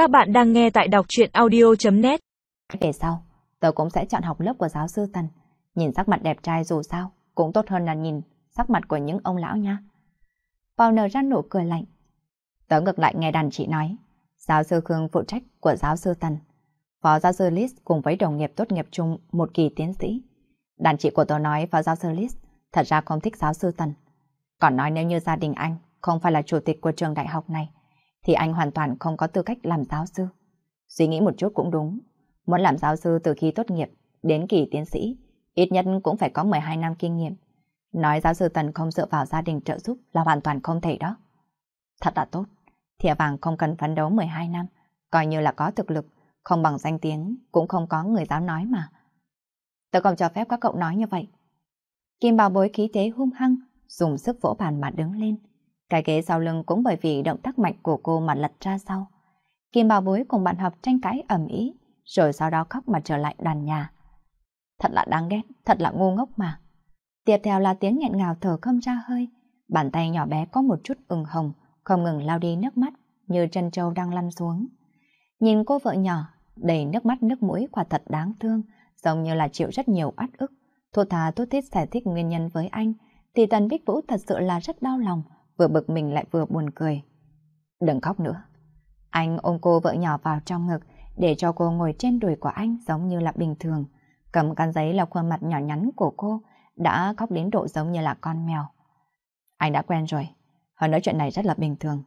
Các bạn đang nghe tại đọc chuyện audio.net Về sau, tớ cũng sẽ chọn học lớp của giáo sư Tần. Nhìn sắc mặt đẹp trai dù sao, cũng tốt hơn là nhìn sắc mặt của những ông lão nha. Bao nở ra nụ cười lạnh. Tớ ngược lại nghe đàn chị nói, giáo sư Khương phụ trách của giáo sư Tần. Phó giáo sư Liz cùng với đồng nghiệp tốt nghiệp chung một kỳ tiến sĩ. Đàn chị của tớ nói phó giáo sư Liz thật ra không thích giáo sư Tần. Còn nói nếu như gia đình anh không phải là chủ tịch của trường đại học này, thì anh hoàn toàn không có tư cách làm giáo sư. Suy nghĩ một chút cũng đúng. Muốn làm giáo sư từ khi tốt nghiệp đến kỳ tiến sĩ, ít nhất cũng phải có 12 năm kinh nghiệm. Nói giáo sư Tần không dựa vào gia đình trợ giúp là hoàn toàn không thể đó. Thật là tốt. Thìa vàng không cần phấn đấu 12 năm, coi như là có thực lực, không bằng danh tiếng, cũng không có người dám nói mà. Tôi không cho phép các cậu nói như vậy. Kim bảo bối khí thế hung hăng, dùng sức vỗ bàn mà đứng lên. Cái ghế sau lưng cũng bởi vì động tác mạnh của cô mà lật ra sau. Kim bảo bối cùng bạn học tranh cãi ẩm ý, rồi sau đó khóc mà trở lại đoàn nhà. Thật là đáng ghét, thật là ngu ngốc mà. Tiếp theo là tiếng nghẹn ngào thở không ra hơi. Bàn tay nhỏ bé có một chút ửng hồng, không ngừng lao đi nước mắt, như chân trâu đang lăn xuống. Nhìn cô vợ nhỏ, đầy nước mắt nước mũi quả thật đáng thương, giống như là chịu rất nhiều át ức. Thô thà thốt thiết giải thích nguyên nhân với anh, thì Tần Bích Vũ thật sự là rất đau lòng, vừa bực mình lại vừa buồn cười. Đừng khóc nữa. Anh ôm cô vợ nhỏ vào trong ngực, để cho cô ngồi trên đùi của anh giống như là bình thường. Cầm căn giấy là khuôn mặt nhỏ nhắn của cô, đã khóc đến độ giống như là con mèo. Anh đã quen rồi, hơn nói chuyện này rất là bình thường.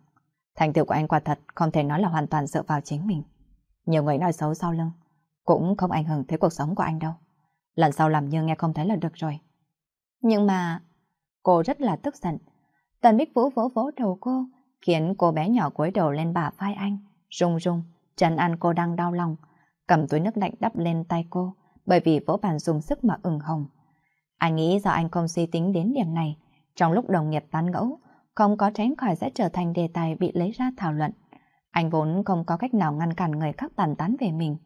Thành tựu của anh quả thật không thể nói là hoàn toàn dựa vào chính mình. Nhiều người nói xấu sau lưng, cũng không ảnh hưởng tới cuộc sống của anh đâu. Lần sau làm như nghe không thấy là được rồi. Nhưng mà cô rất là tức giận. Tần Bích Vũ vỗ vỗ đầu cô, khiến cô bé nhỏ cúi đầu lên bả vai anh, rung rung, Trần An cô đang đau lòng, cầm túi nước lạnh đắp lên tay cô, bởi vì vỗ bàn dùng sức mà ửng hồng. Anh nghĩ do anh không suy tính đến điểm này, trong lúc đồng nghiệp tán ngẫu, không có tránh khỏi sẽ trở thành đề tài bị lấy ra thảo luận. Anh vốn không có cách nào ngăn cản người khác tàn tán về mình.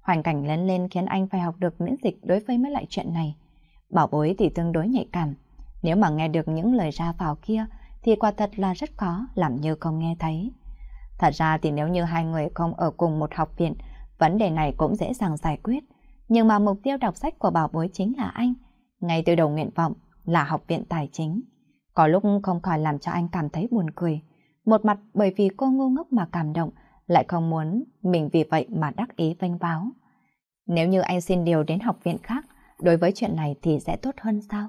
Hoàn cảnh lớn lên khiến anh phải học được miễn dịch đối với mấy lại chuyện này. Bảo bối thì tương đối nhạy cảm. Nếu mà nghe được những lời ra vào kia, thì quả thật là rất khó làm như không nghe thấy. Thật ra thì nếu như hai người không ở cùng một học viện, vấn đề này cũng dễ dàng giải quyết. Nhưng mà mục tiêu đọc sách của bảo bối chính là anh. Ngay từ đầu nguyện vọng là học viện tài chính. Có lúc không khỏi làm cho anh cảm thấy buồn cười. Một mặt bởi vì cô ngu ngốc mà cảm động, lại không muốn mình vì vậy mà đắc ý vênh váo. Nếu như anh xin điều đến học viện khác, đối với chuyện này thì sẽ tốt hơn sao?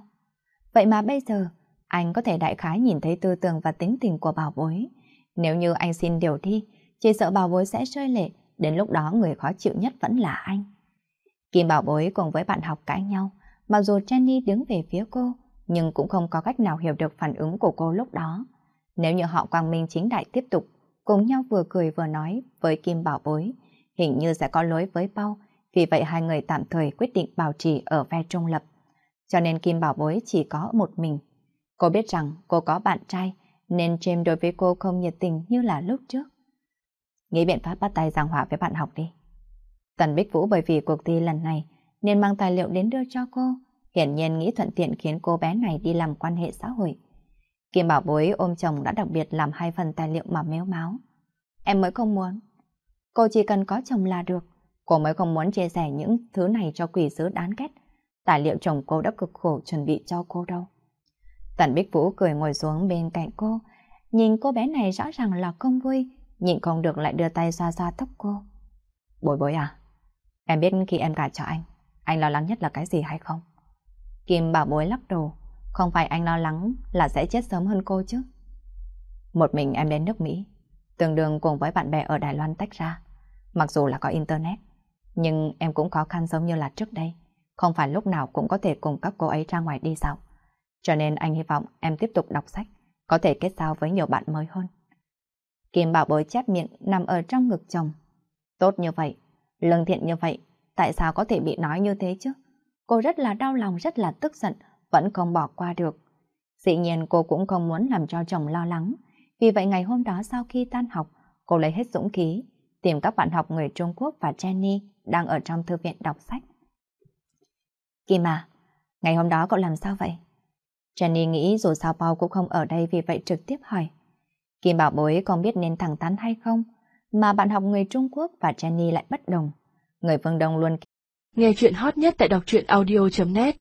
Vậy mà bây giờ, anh có thể đại khái nhìn thấy tư tưởng và tính tình của bảo bối. Nếu như anh xin điều thi chỉ sợ bảo bối sẽ rơi lệ, đến lúc đó người khó chịu nhất vẫn là anh. Kim bảo bối cùng với bạn học cãi nhau, mặc dù Jenny đứng về phía cô, nhưng cũng không có cách nào hiểu được phản ứng của cô lúc đó. Nếu như họ quang minh chính đại tiếp tục, cùng nhau vừa cười vừa nói với Kim bảo bối, hình như sẽ có lối với bao, vì vậy hai người tạm thời quyết định bảo trì ở phe trung lập. Cho nên Kim bảo bối chỉ có một mình. Cô biết rằng cô có bạn trai, nên James đối với cô không nhiệt tình như là lúc trước. Nghĩ biện pháp bắt tay giảng hòa với bạn học đi. Tần Bích Vũ bởi vì cuộc thi lần này nên mang tài liệu đến đưa cho cô, hiển nhiên nghĩ thuận tiện khiến cô bé này đi làm quan hệ xã hội. Kim Bảo Bối ôm chồng đã đặc biệt làm hai phần tài liệu mà méo máu. Em mới không muốn. Cô chỉ cần có chồng là được. Cô mới không muốn chia sẻ những thứ này cho quỷ sứ đáng ghét. Tài liệu chồng cô đã cực khổ chuẩn bị cho cô đâu. Tần Bích Vũ cười ngồi xuống bên cạnh cô, nhìn cô bé này rõ ràng là không vui, nhịn không được lại đưa tay xoa xoa tóc cô. Bối bối à, em biết khi em gả cho anh, anh lo lắng nhất là cái gì hay không? Kim bảo bối lắc đầu, không phải anh lo lắng là sẽ chết sớm hơn cô chứ. Một mình em đến nước Mỹ, tương đương cùng với bạn bè ở Đài Loan tách ra. Mặc dù là có Internet, nhưng em cũng khó khăn giống như là trước đây. Không phải lúc nào cũng có thể cùng các cô ấy ra ngoài đi dạo. Cho nên anh hy vọng em tiếp tục đọc sách, có thể kết giao với nhiều bạn mới hơn. Kim bảo bối chép miệng nằm ở trong ngực chồng. Tốt như vậy, lương thiện như vậy, tại sao có thể bị nói như thế chứ? Cô rất là đau lòng, rất là tức giận, vẫn không bỏ qua được. Dĩ nhiên cô cũng không muốn làm cho chồng lo lắng. Vì vậy ngày hôm đó sau khi tan học, cô lấy hết dũng khí, tìm các bạn học người Trung Quốc và Jenny đang ở trong thư viện đọc sách. Kim à, ngày hôm đó cậu làm sao vậy? Jenny nghĩ dù sao Paul cũng không ở đây vì vậy trực tiếp hỏi. Kim bảo bối không biết nên thẳng thắn hay không, mà bạn học người Trung Quốc và Jenny lại bất đồng. Người phương Đông luôn... Nghe chuyện hot nhất tại đọc truyện audio.net